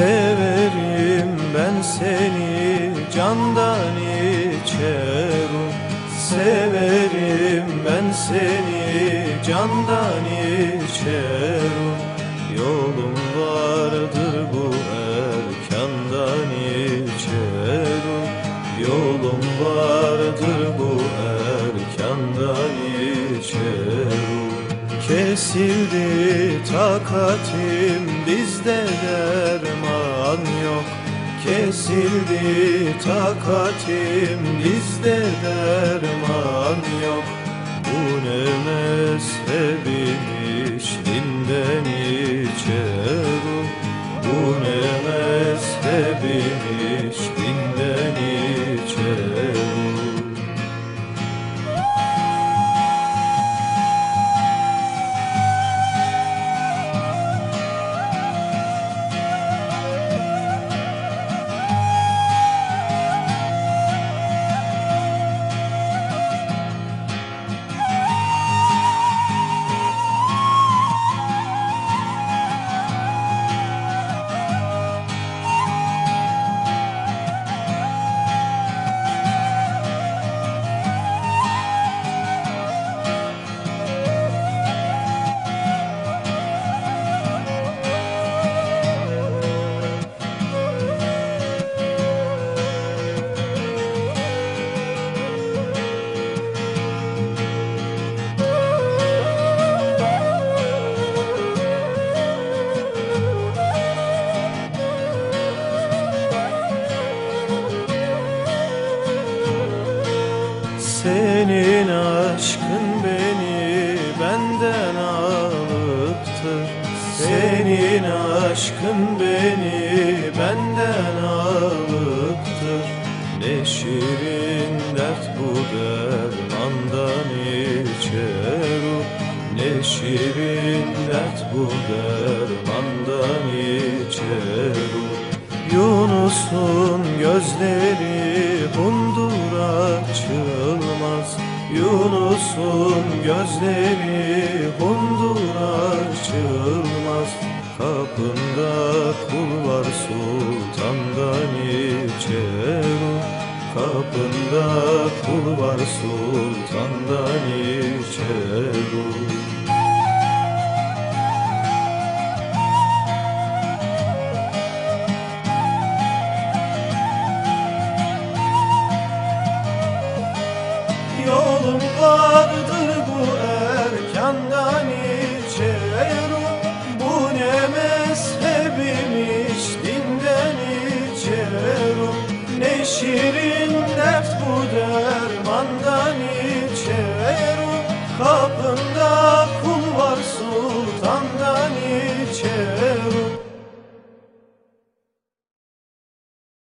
Severim ben seni candan içerim. Severim ben seni candan içerim. Yolum vardır bu erkandan içerim. Yolum vardır bu erkandan içerim Kesildi takatim bizde derman yok. Kesildi takatim bizde derman yok. Bu ne mezhebiymiş dinden içerim Bu ne mezhebiymiş dinden Senin aşkın beni benden alıptır Senin aşkın beni benden alıptır Ne şirin dert bu dermandan içerim Ne şirin dert bu dermandan içerim Yunus'un gözleri açılmaz Yunus'un gözleri hundur açılmaz Kapında kul var sultandan içerim Kapında kul var sultandan içerim şiirin dert bu dermanda